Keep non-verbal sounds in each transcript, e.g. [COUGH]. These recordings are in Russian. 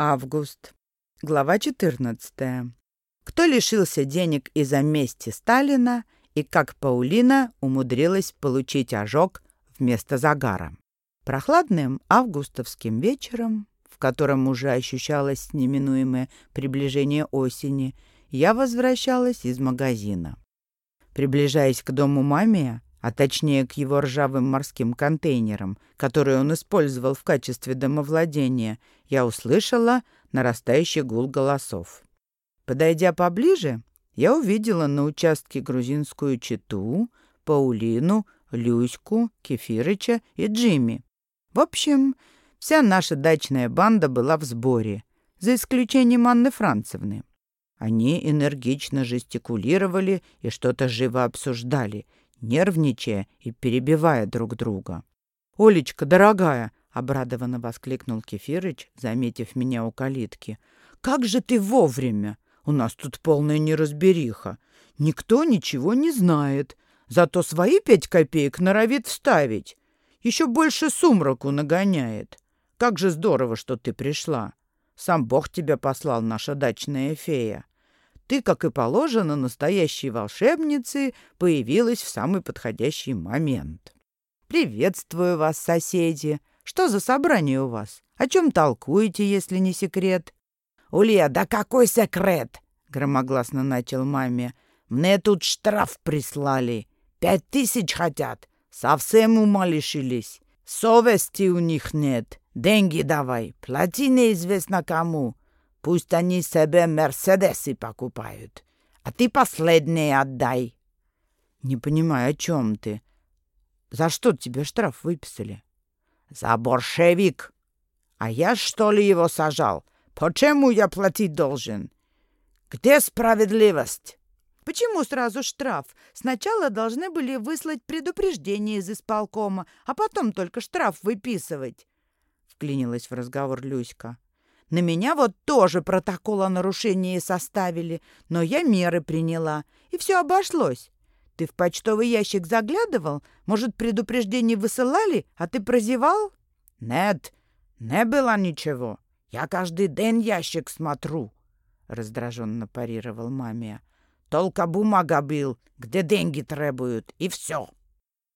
Август. Глава 14. Кто лишился денег из-за мести Сталина и как Паулина умудрилась получить ожог вместо загара. Прохладным августовским вечером, в котором уже ощущалось неминуемое приближение осени, я возвращалась из магазина. Приближаясь к дому маме, а точнее к его ржавым морским контейнерам, которые он использовал в качестве домовладения, я услышала нарастающий гул голосов. Подойдя поближе, я увидела на участке грузинскую читу, Паулину, Люську, Кефирыча и Джимми. В общем, вся наша дачная банда была в сборе, за исключением Анны Францевны. Они энергично жестикулировали и что-то живо обсуждали — нервничая и перебивая друг друга. «Олечка, дорогая!» — обрадованно воскликнул Кефирыч, заметив меня у калитки. «Как же ты вовремя! У нас тут полная неразбериха. Никто ничего не знает, зато свои пять копеек норовит вставить. Еще больше сумраку нагоняет. Как же здорово, что ты пришла! Сам Бог тебя послал, наша дачная фея ты, как и положено настоящей волшебнице, появилась в самый подходящий момент. «Приветствую вас, соседи! Что за собрание у вас? О чем толкуете, если не секрет?» «Улья, да какой секрет?» — громогласно начал маме. «Мне тут штраф прислали. Пять тысяч хотят. Совсем ума лишились. Совести у них нет. Деньги давай. Плати неизвестно кому. Пусть они себе Мерседесы покупают. А ты последнее отдай. Не понимаю, о чем ты. За что тебе штраф выписали? За боршевик. А я, что ли, его сажал? Почему я платить должен? Где справедливость? Почему сразу штраф? Сначала должны были выслать предупреждение из исполкома, а потом только штраф выписывать. Вклинилась в разговор Люська. На меня вот тоже протокол о нарушении составили, но я меры приняла, и все обошлось. Ты в почтовый ящик заглядывал? Может, предупреждение высылали, а ты прозевал? Нет, не было ничего. Я каждый день ящик смотрю, раздраженно парировал маме. Только бумага был, где деньги требуют, и все.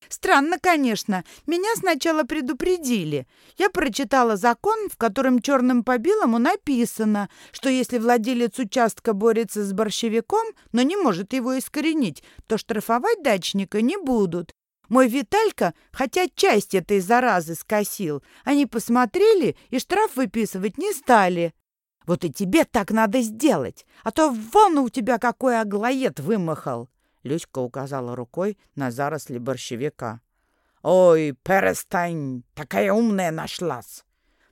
Странно, конечно. Меня сначала предупредили. Я прочитала закон, в котором черным по белому написано, что если владелец участка борется с борщевиком, но не может его искоренить, то штрафовать дачника не будут. Мой Виталька, хотя часть этой заразы скосил, они посмотрели и штраф выписывать не стали. Вот и тебе так надо сделать, а то вон у тебя какой аглоед вымахал. Люська указала рукой на заросли борщевика. «Ой, перестань, такая умная нашлась.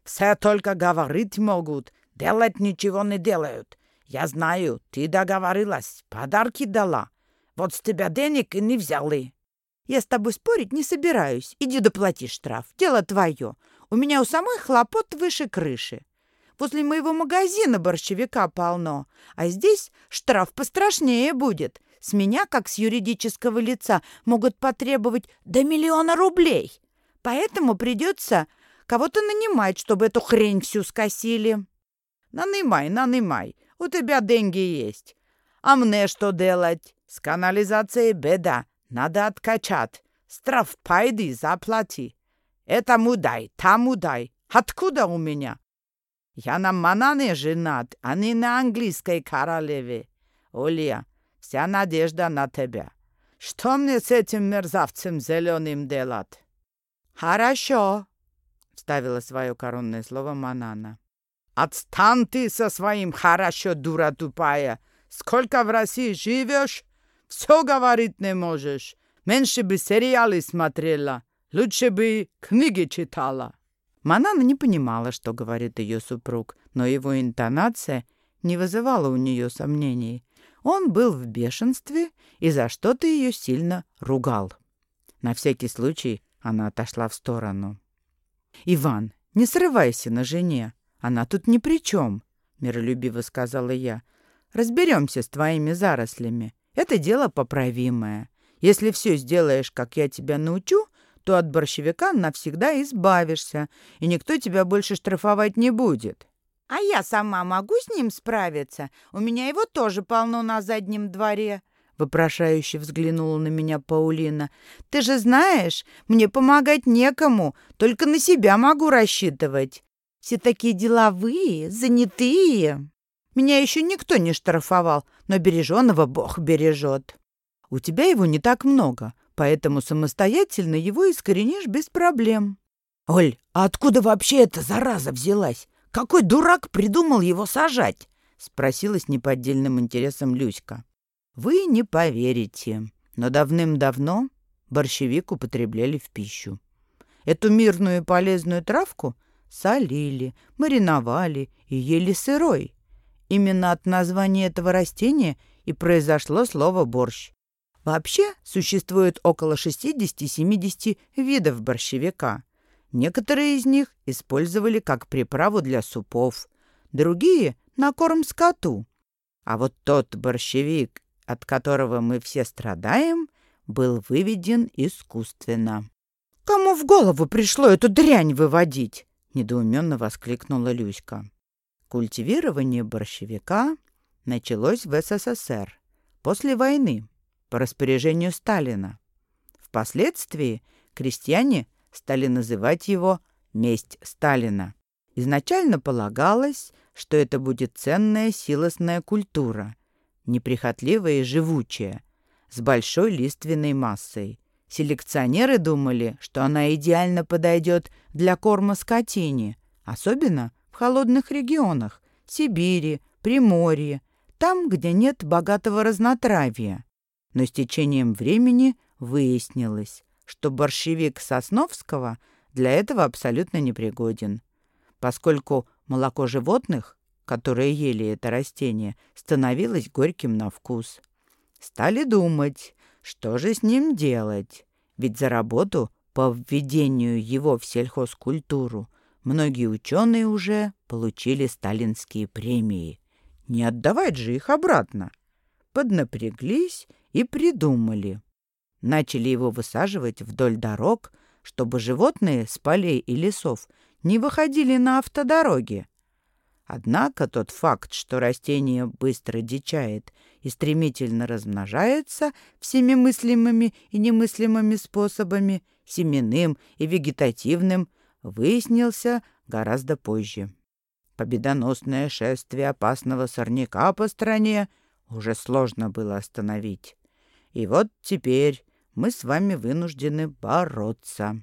Все только говорить могут, делать ничего не делают. Я знаю, ты договорилась, подарки дала. Вот с тебя денег и не взяли». «Я с тобой спорить не собираюсь. Иди доплати штраф. Дело твое. У меня у самой хлопот выше крыши. Возле моего магазина борщевика полно, а здесь штраф пострашнее будет. С меня, как с юридического лица, могут потребовать до миллиона рублей. Поэтому придется кого-то нанимать, чтобы эту хрень всю скосили. Нанимай, нанимай. У тебя деньги есть. А мне что делать? С канализацией беда. Надо откачать. Штраф пойди, заплати. Этому дай, тому дай. Откуда у меня? Я на Манане женат, а не на английской королеве. Оля, Вся надежда на тебя. Что мне с этим мерзавцем зеленым делать?» «Хорошо», — вставила свое коронное слово Манана. «Отстань ты со своим «хорошо, дура тупая». Сколько в России живешь, все говорить не можешь. Меньше бы сериалы смотрела, лучше бы книги читала». Манана не понимала, что говорит ее супруг, но его интонация не вызывала у нее сомнений. Он был в бешенстве и за что-то ее сильно ругал. На всякий случай она отошла в сторону. «Иван, не срывайся на жене. Она тут ни при чем», — миролюбиво сказала я. «Разберемся с твоими зарослями. Это дело поправимое. Если все сделаешь, как я тебя научу, то от борщевика навсегда избавишься, и никто тебя больше штрафовать не будет». А я сама могу с ним справиться? У меня его тоже полно на заднем дворе. Вопрошающе взглянула на меня Паулина. «Ты же знаешь, мне помогать некому, только на себя могу рассчитывать. Все такие деловые, занятые. Меня еще никто не штрафовал, но береженого Бог бережет». «У тебя его не так много, поэтому самостоятельно его искоренишь без проблем». «Оль, а откуда вообще эта зараза взялась? Какой дурак придумал его сажать?» — спросила с неподдельным интересом Люська. «Вы не поверите, но давным-давно борщевик употребляли в пищу. Эту мирную и полезную травку солили, мариновали и ели сырой. Именно от названия этого растения и произошло слово «борщ». Вообще существует около 60-70 видов борщевика. Некоторые из них использовали как приправу для супов, другие — на корм скоту. А вот тот борщевик, от которого мы все страдаем, был выведен искусственно. «Кому в голову пришло эту дрянь выводить?» — недоуменно воскликнула Люська. Культивирование борщевика началось в СССР после войны по распоряжению Сталина. Впоследствии крестьяне — стали называть его «месть Сталина». Изначально полагалось, что это будет ценная силосная культура, неприхотливая и живучая, с большой лиственной массой. Селекционеры думали, что она идеально подойдет для корма скотине, особенно в холодных регионах – Сибири, Приморье, там, где нет богатого разнотравья. Но с течением времени выяснилось, что борщевик Сосновского для этого абсолютно непригоден, поскольку молоко животных, которые ели это растение, становилось горьким на вкус. Стали думать, что же с ним делать, ведь за работу по введению его в сельхозкультуру многие ученые уже получили сталинские премии. Не отдавать же их обратно. Поднапряглись и придумали. Начали его высаживать вдоль дорог, чтобы животные с полей и лесов не выходили на автодороги. Однако тот факт, что растение быстро дичает и стремительно размножается всеми мыслимыми и немыслимыми способами, семенным и вегетативным, выяснился гораздо позже. Победоносное шествие опасного сорняка по стране уже сложно было остановить. И вот теперь мы с вами вынуждены бороться».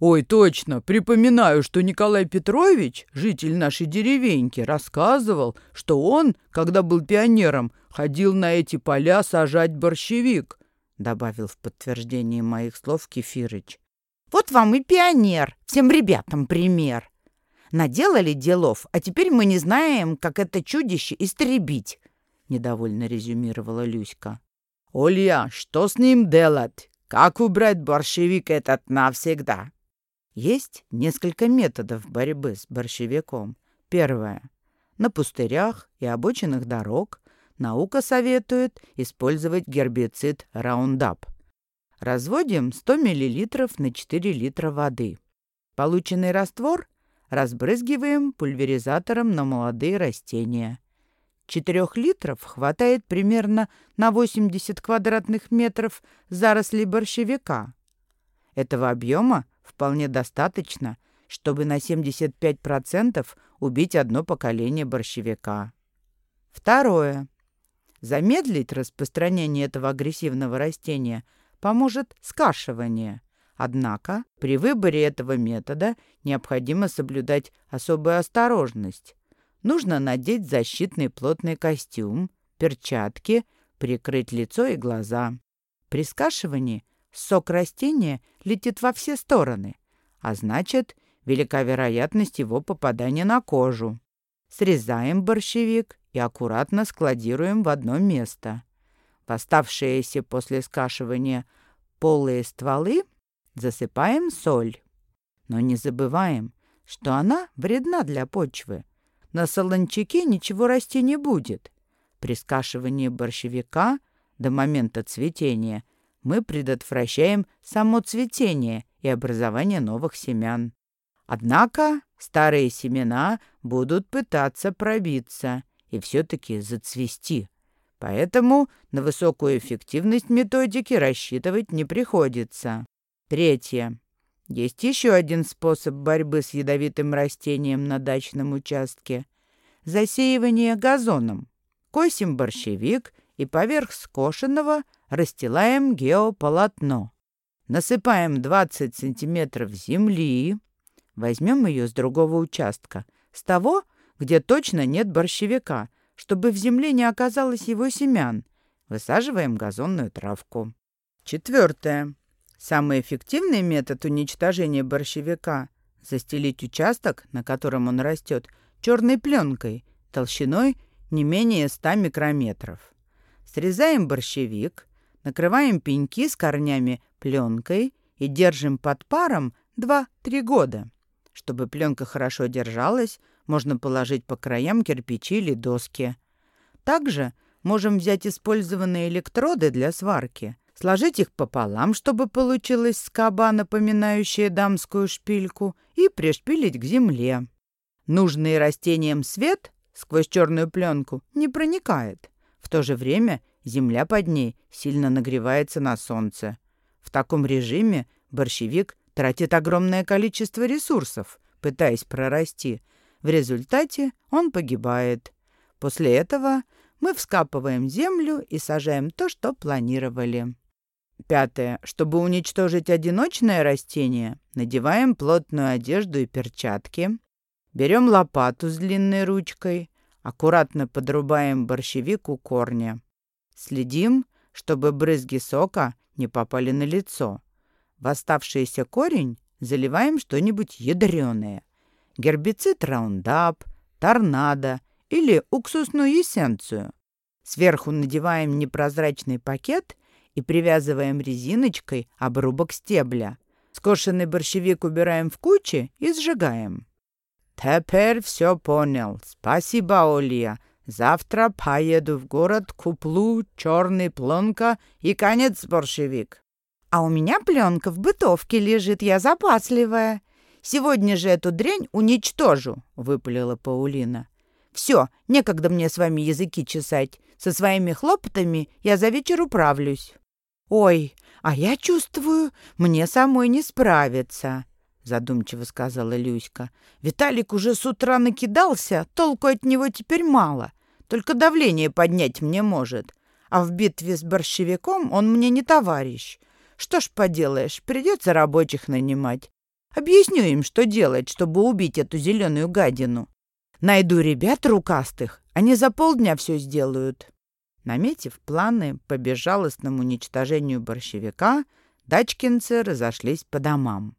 «Ой, точно! Припоминаю, что Николай Петрович, житель нашей деревеньки, рассказывал, что он, когда был пионером, ходил на эти поля сажать борщевик», добавил в подтверждение моих слов Кефирыч. «Вот вам и пионер, всем ребятам пример. Наделали делов, а теперь мы не знаем, как это чудище истребить», недовольно резюмировала Люська. «Олья, что с ним делать? Как убрать борщевик этот навсегда?» Есть несколько методов борьбы с борщевиком. Первое. На пустырях и обочинах дорог наука советует использовать гербицид Roundup. Разводим 100 мл на 4 литра воды. Полученный раствор разбрызгиваем пульверизатором на молодые растения. Четырех литров хватает примерно на 80 квадратных метров зарослей борщевика. Этого объема вполне достаточно, чтобы на 75% убить одно поколение борщевика. Второе. Замедлить распространение этого агрессивного растения поможет скашивание. Однако при выборе этого метода необходимо соблюдать особую осторожность. Нужно надеть защитный плотный костюм, перчатки, прикрыть лицо и глаза. При скашивании сок растения летит во все стороны, а значит, велика вероятность его попадания на кожу. Срезаем борщевик и аккуратно складируем в одно место. В оставшиеся после скашивания полые стволы засыпаем соль. Но не забываем, что она вредна для почвы, на солончаке ничего расти не будет. При скашивании борщевика до момента цветения мы предотвращаем само цветение и образование новых семян. Однако старые семена будут пытаться пробиться и все-таки зацвести. Поэтому на высокую эффективность методики рассчитывать не приходится. Третье. Есть еще один способ борьбы с ядовитым растением на дачном участке – засеивание газоном. Косим борщевик и поверх скошенного расстилаем геополотно. Насыпаем 20 сантиметров земли, возьмем ее с другого участка, с того, где точно нет борщевика, чтобы в земле не оказалось его семян. Высаживаем газонную травку. Четвертое. Самый эффективный метод уничтожения борщевика – застелить участок, на котором он растет, черной пленкой толщиной не менее 100 микрометров. Срезаем борщевик, накрываем пеньки с корнями пленкой и держим под паром 2-3 года. Чтобы пленка хорошо держалась, можно положить по краям кирпичи или доски. Также можем взять использованные электроды для сварки – сложить их пополам, чтобы получилась скоба, напоминающая дамскую шпильку, и пришпилить к земле. Нужный растениям свет сквозь черную пленку не проникает. В то же время земля под ней сильно нагревается на солнце. В таком режиме борщевик тратит огромное количество ресурсов, пытаясь прорасти. В результате он погибает. После этого мы вскапываем землю и сажаем то, что планировали. Пятое. Чтобы уничтожить одиночное растение, надеваем плотную одежду и перчатки. Берем лопату с длинной ручкой, аккуратно подрубаем борщевик у корня. Следим, чтобы брызги сока не попали на лицо. В оставшийся корень заливаем что-нибудь ядреное. Гербицид раундап, торнадо или уксусную эссенцию. Сверху надеваем непрозрачный пакет и привязываем резиночкой обрубок стебля. Скошенный борщевик убираем в кучи и сжигаем. «Теперь все понял. Спасибо, Олия. Завтра поеду в город, куплю черный пленка и конец борщевик». «А у меня пленка в бытовке лежит, я запасливая. Сегодня же эту дрянь уничтожу», — выпалила Паулина. «Все, некогда мне с вами языки чесать. Со своими хлопотами я за вечер управлюсь». «Ой, а я чувствую, мне самой не справиться», — задумчиво сказала Люська. «Виталик уже с утра накидался, толку от него теперь мало. Только давление поднять мне может. А в битве с борщевиком он мне не товарищ. Что ж поделаешь, придется рабочих нанимать. Объясню им, что делать, чтобы убить эту зеленую гадину. Найду ребят рукастых, они за полдня все сделают». Наметив планы по безжалостному уничтожению борщевика, дачкинцы разошлись по домам.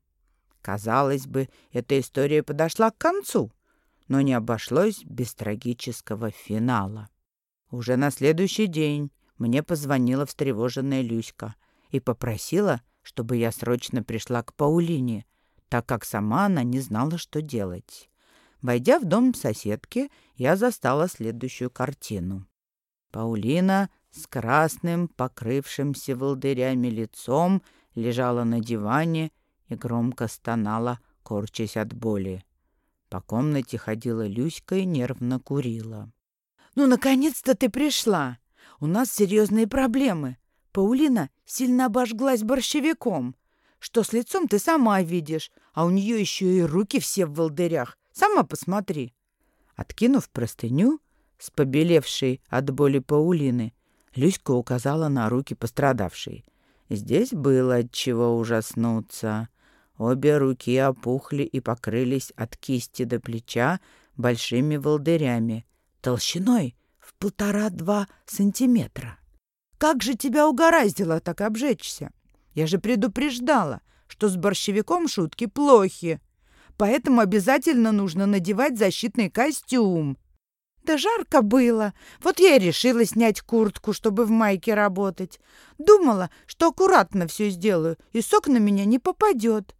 Казалось бы, эта история подошла к концу, но не обошлось без трагического финала. Уже на следующий день мне позвонила встревоженная Люська и попросила, чтобы я срочно пришла к Паулине, так как сама она не знала, что делать. Войдя в дом соседки, я застала следующую картину. Паулина с красным, покрывшимся волдырями лицом, лежала на диване и громко стонала, корчась от боли. По комнате ходила Люська и нервно курила. «Ну, наконец-то ты пришла! У нас серьезные проблемы. Паулина сильно обожглась борщевиком. Что с лицом ты сама видишь, а у нее еще и руки все в волдырях. Сама посмотри». Откинув простыню, с побелевшей от боли Паулины, Люська указала на руки пострадавшей. Здесь было от чего ужаснуться. Обе руки опухли и покрылись от кисти до плеча большими волдырями, толщиной в полтора-два сантиметра. «Как же тебя угораздило так обжечься? Я же предупреждала, что с борщевиком шутки плохи, поэтому обязательно нужно надевать защитный костюм», да жарко было. Вот я и решила снять куртку, чтобы в майке работать. Думала, что аккуратно все сделаю, и сок на меня не попадет.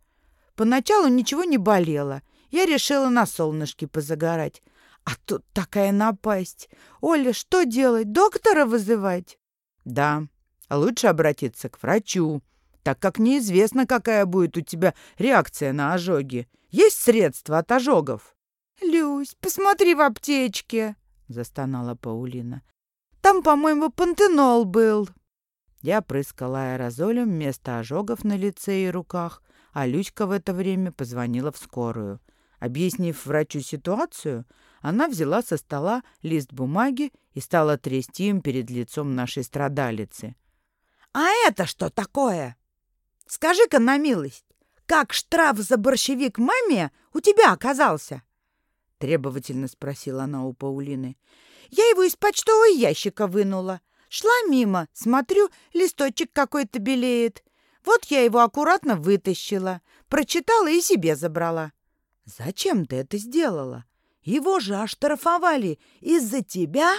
Поначалу ничего не болело. Я решила на солнышке позагорать. А тут такая напасть. Оля, что делать? Доктора вызывать? Да, лучше обратиться к врачу. так как неизвестно, какая будет у тебя реакция на ожоги. Есть средства от ожогов?» «Люсь, посмотри в аптечке!» — застонала Паулина. «Там, по-моему, пантенол был». Я прыскала аэрозолем вместо ожогов на лице и руках, а Люська в это время позвонила в скорую. Объяснив врачу ситуацию, она взяла со стола лист бумаги и стала трясти им перед лицом нашей страдалицы. «А это что такое? Скажи-ка на милость, как штраф за борщевик маме у тебя оказался?» Требовательно спросила она у Паулины. «Я его из почтового ящика вынула. Шла мимо, смотрю, листочек какой-то белеет. Вот я его аккуратно вытащила, прочитала и себе забрала. «Зачем ты это сделала? Его же оштрафовали из-за тебя?»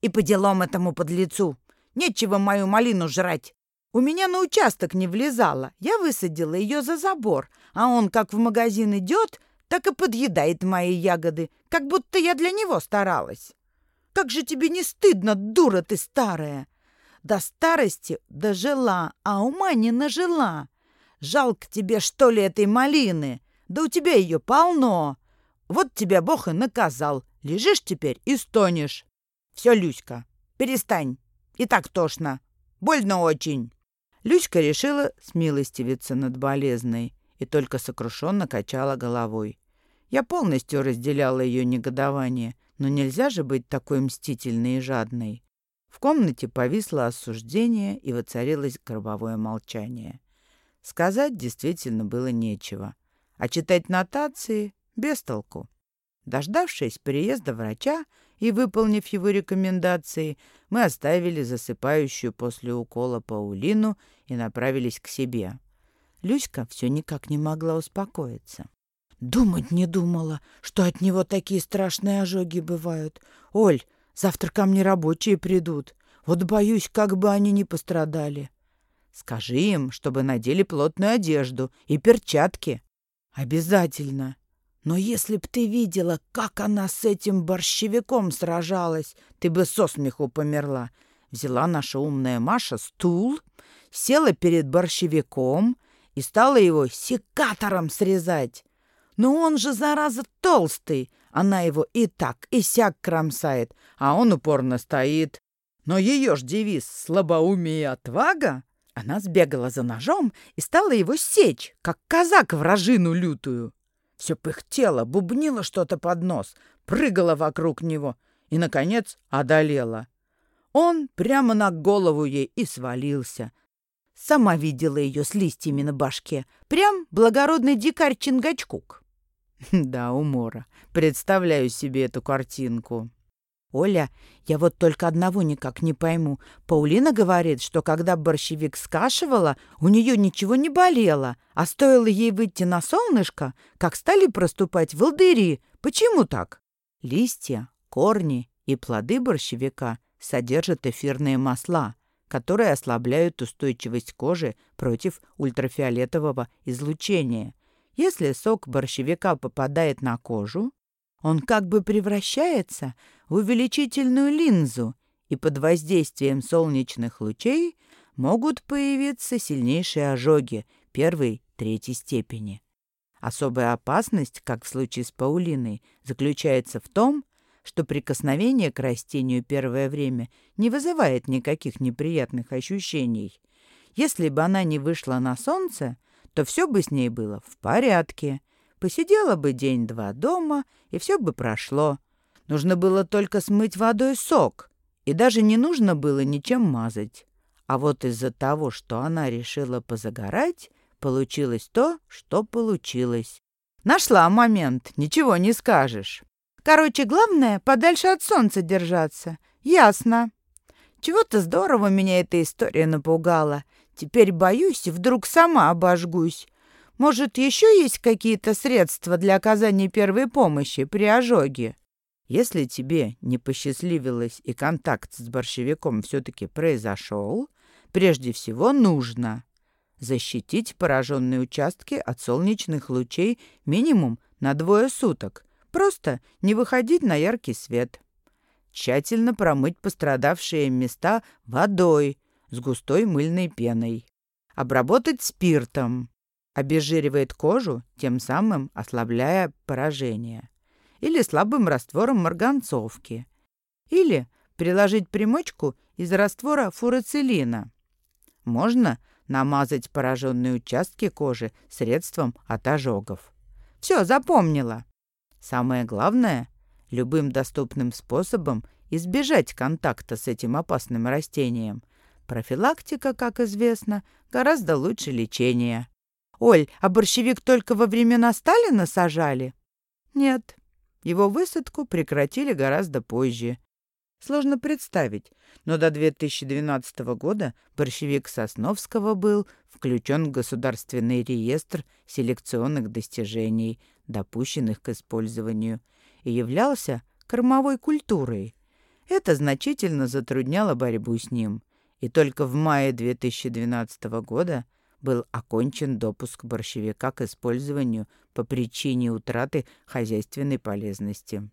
«И по делам этому подлецу. Нечего мою малину жрать. У меня на участок не влезала. Я высадила ее за забор, а он как в магазин идет, так и подъедает мои ягоды, как будто я для него старалась. Как же тебе не стыдно, дура ты старая? До старости дожила, а ума не нажила. Жалко тебе, что ли, этой малины? Да у тебя ее полно. Вот тебя Бог и наказал. Лежишь теперь и стонешь. Все, Люська, перестань. И так тошно. Больно очень. Люська решила смилостивиться над болезной и только сокрушенно качала головой. Я полностью разделяла ее негодование, но нельзя же быть такой мстительной и жадной. В комнате повисло осуждение и воцарилось гробовое молчание. Сказать действительно было нечего а читать нотации без толку. Дождавшись приезда врача и выполнив его рекомендации, мы оставили засыпающую после укола Паулину и направились к себе. Люська все никак не могла успокоиться. «Думать не думала, что от него такие страшные ожоги бывают. Оль, завтра ко мне рабочие придут. Вот боюсь, как бы они не пострадали». «Скажи им, чтобы надели плотную одежду и перчатки», «Обязательно. Но если б ты видела, как она с этим борщевиком сражалась, ты бы со смеху померла. Взяла наша умная Маша стул, села перед борщевиком и стала его секатором срезать. Но он же, зараза, толстый. Она его и так, и сяк кромсает, а он упорно стоит. Но ее ж девиз «слабоумие и отвага» Она сбегала за ножом и стала его сечь, как казак вражину лютую. Все пыхтело, бубнило что-то под нос, прыгала вокруг него и, наконец, одолела. Он прямо на голову ей и свалился. Сама видела ее с листьями на башке. Прям благородный дикарь Чингачкук. [LAUGHS] Да, умора. Представляю себе эту картинку. «Оля, я вот только одного никак не пойму. Паулина говорит, что когда борщевик скашивала, у нее ничего не болело, а стоило ей выйти на солнышко, как стали проступать волдыри. Почему так?» Листья, корни и плоды борщевика содержат эфирные масла, которые ослабляют устойчивость кожи против ультрафиолетового излучения. Если сок борщевика попадает на кожу, он как бы превращается в увеличительную линзу, и под воздействием солнечных лучей могут появиться сильнейшие ожоги первой, третьей степени. Особая опасность, как в случае с Паулиной, заключается в том, что прикосновение к растению первое время не вызывает никаких неприятных ощущений. Если бы она не вышла на солнце, то все бы с ней было в порядке, Посидела бы день-два дома, и все бы прошло. Нужно было только смыть водой сок, и даже не нужно было ничем мазать. А вот из-за того, что она решила позагорать, получилось то, что получилось. Нашла момент, ничего не скажешь. Короче, главное, подальше от солнца держаться. Ясно. Чего-то здорово меня эта история напугала. Теперь боюсь, вдруг сама обожгусь. Может, еще есть какие-то средства для оказания первой помощи при ожоге? Если тебе не посчастливилось и контакт с борщевиком все-таки произошел, прежде всего нужно защитить пораженные участки от солнечных лучей минимум на двое суток. Просто не выходить на яркий свет. Тщательно промыть пострадавшие места водой с густой мыльной пеной. обработать спиртом. Обезжиривает кожу, тем самым ослабляя поражение. Или слабым раствором марганцовки. Или приложить примочку из раствора фурацилина. Можно намазать пораженные участки кожи средством от ожогов. Все, запомнила. Самое главное – любым доступным способом избежать контакта с этим опасным растением. Профилактика, как известно, гораздо лучше лечения. «Оль, а борщевик только во времена Сталина сажали?» «Нет, его высадку прекратили гораздо позже. Сложно представить, но до 2012 года борщевик Сосновского был включен в Государственный реестр селекционных достижений, допущенных к использованию, и являлся кормовой культурой. Это значительно затрудняло борьбу с ним, и только в мае 2012 года был окончен допуск борщевика к использованию по причине утраты хозяйственной полезности.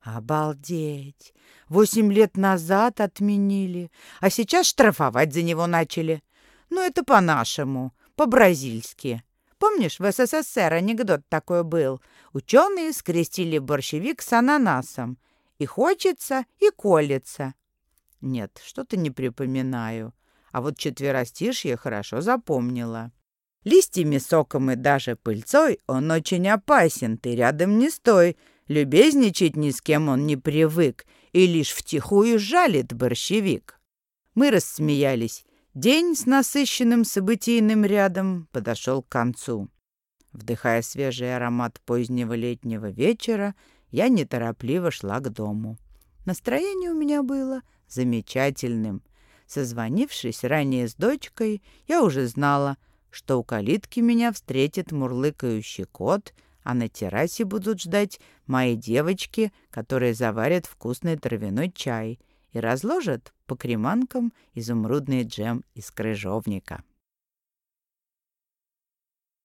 Обалдеть! Восемь лет назад отменили, а сейчас штрафовать за него начали. Ну, это по-нашему, по-бразильски. Помнишь, в СССР анекдот такой был? Ученые скрестили борщевик с ананасом. И хочется, и колется. Нет, что-то не припоминаю. А вот четверостишье хорошо запомнила. Листьями, соком и даже пыльцой он очень опасен, ты рядом не стой. Любезничать ни с кем он не привык и лишь втихую жалит борщевик. Мы рассмеялись. День с насыщенным событийным рядом подошел к концу. Вдыхая свежий аромат позднего летнего вечера, я неторопливо шла к дому. Настроение у меня было замечательным. Созвонившись ранее с дочкой, я уже знала, что у калитки меня встретит мурлыкающий кот — а на террасе будут ждать мои девочки, которые заварят вкусный травяной чай и разложат по креманкам изумрудный джем из крыжовника.